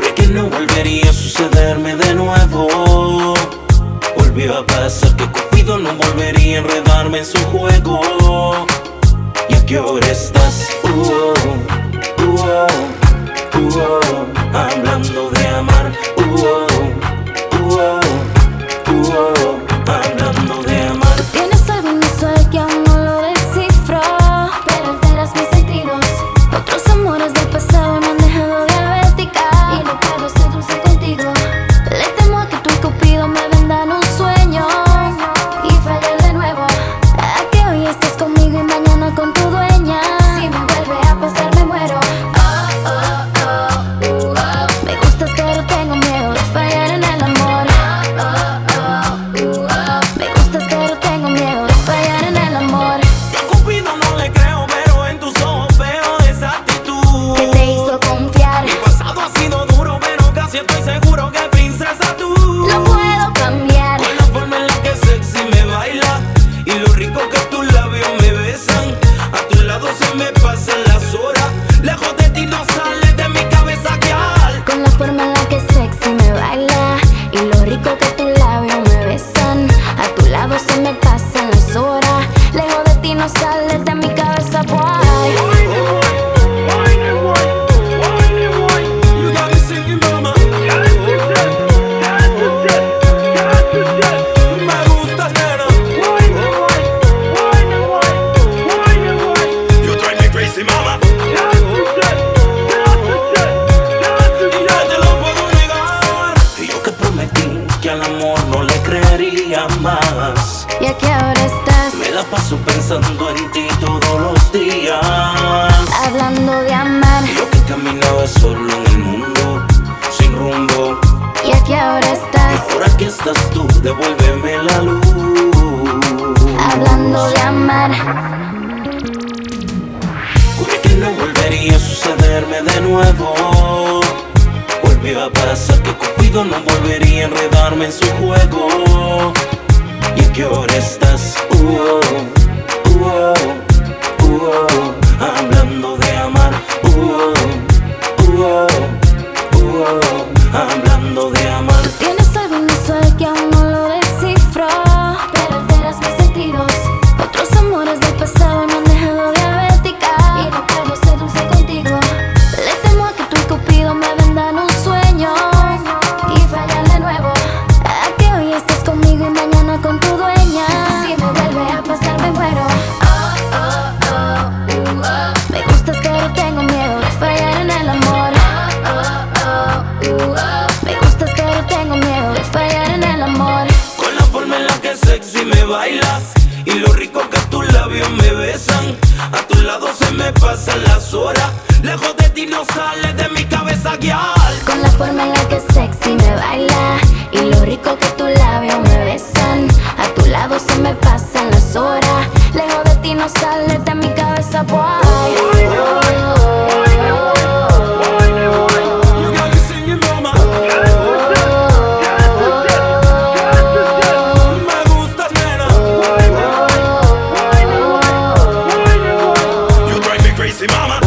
que no volvería a sucederme de nuevo. Volvió a pasar que Cupido no volvería a enredarme en su juego. ¿Y a qué hora estás? Uh -oh, uh -oh, uh -oh, hablando de amar. Estoy seguro que princesa tú. Lo puedo cambiar. Con la forma en la que sexy me baila y lo rico que tus labios me besan. A tu lado se me pasan ¿Y a qué hora estás? Me la paso pensando en ti todos los días. Hablando de amar. Yo que caminaba solo en el mundo, sin rumbo. ¿Y a qué hora estás? Ahora que estás tú, devuélveme la luz. Hablando de amar. Juré que no volvería a sucederme de nuevo. Volvió a pasar no volvería a enredarme en su juego. ¿Y a qué hora estás? Uh que sexy me bailas y lo rico que tus labios me besan. A tu lado se me pasan las horas. Lejos de ti no sale de mi cabeza guiar. Con la forma en la que sexy me baila y lo rico que tus labios me besan. A tu lado se me pasan las horas. Lejos de ti no sales Mama.